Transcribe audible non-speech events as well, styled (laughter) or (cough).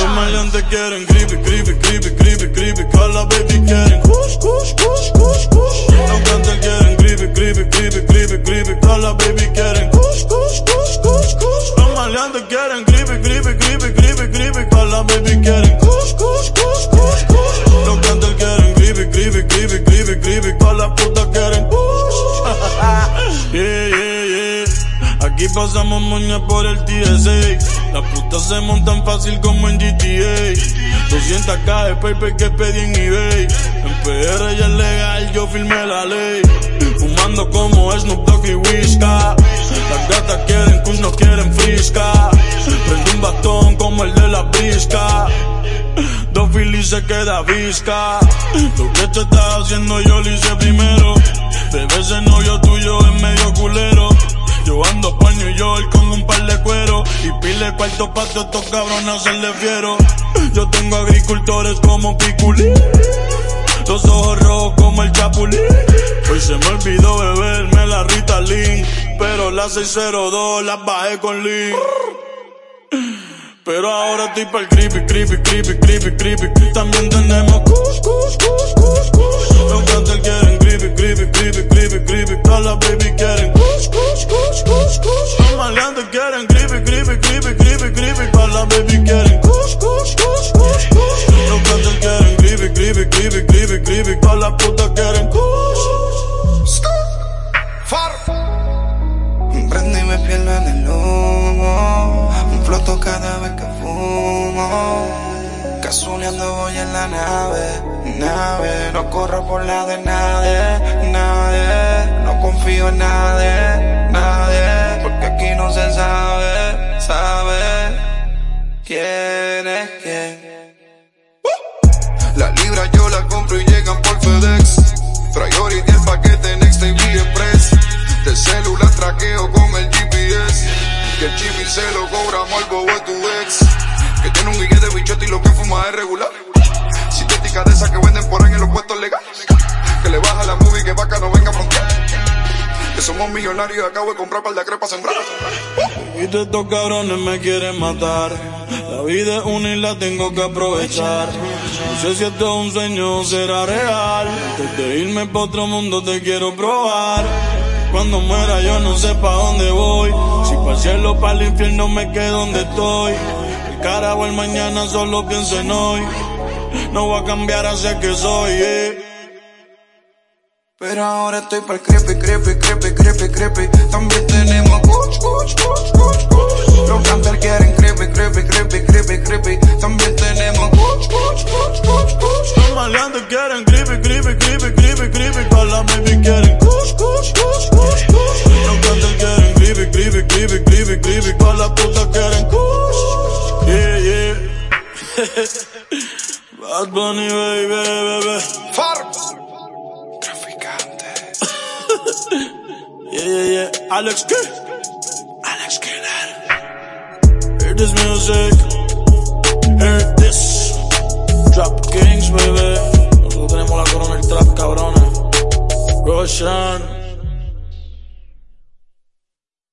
maleantes quieren creepy, creepy, creepy, creepy, creepy. Call baby quieren kush, kush, kush, kush, kush. Los cantantes quieren creepy, creepy, creepy, creepy, creepy. Call baby quieren kush, kush, kush, kush, kush. Los maleantes quieren creepy, Aquí pasamos moña por el TSA. Las putas se montan fácil como en GTA. 200k de paper que pedí en eBay. En PR ya es legal, yo firmé la ley. Fumando como Snoop Dogg y Whisca. Las gatas quieren kush, no quieren frisca. Prendo un bastón como el de la brisca. Dos Phillies se queda visca. Lo que te estás haciendo yo lo hice primero. Bebé ese novio tuyo es medio culero. New York con un par de cuero y pile cuarto pa' todos estos cabrones hacerle fiero. Yo tengo agricultores como Piculín, los ojos rojos como el Chapulín. Hoy se me olvidó beberme la Ritalin, pero la 602 la bajé con Lean. Pero ahora estoy pa'l creepy, creepy, creepy, creepy, creepy. También tenemos kush, kush, kush, kush, kush. Los cantantes quieren creepy, creepy, creepy, creepy, creepy. Todas las baby quieren el humo. Un floto cada vez que fumo. Casuleando voy en la nave, nave. No corro por la de nadie, nadie. No confío en nadie, nadie. Porque aquí no se sabe, sabe quién es quién. Que tiene un guille de bichote y lo que fuma es regular. Sintética de esas que venden por ahí en los puestos legales. Que le baja la movie que vaca no venga a frontear. Que somos millonarios y acabo de comprar par de crepas sembrar. Y estos cabrones me quieren matar. La vida es una y la tengo que aprovechar. No sé si esto es un sueño o será real. Antes de irme pa' otro mundo te quiero probar. Cuando muera yo no sé pa' dónde voy. Si para el cielo para el infierno me quedo donde estoy. El cara o el mañana solo pienso en hoy. No voy a cambiar hacia que soy. eh. Pero ahora estoy para el creepy, creepy, creepy, creepy, creepy. También tenemos kuch, kuch, kuch, kuch, kuch. Los cantantes quieren creepy, creepy, creepy, creepy, creepy. También tenemos kuch, kuch, kuch, kuch, kuch. Los maleantes quieren creepy, creepy, creepy, creepy, creepy. Todas las baby quieren putas quieren kush. Yeah, yeah. (laughs) Bad Bunny, baby, baby. Far. Traficante. (laughs) Yeah, yeah, yeah. Alex K. Alex Killer. Hear this music. Hear this. Trap Kings, baby. Nosotros tenemos la corona del trap, cabrones. Roshan.